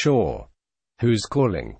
Sure. Who's calling?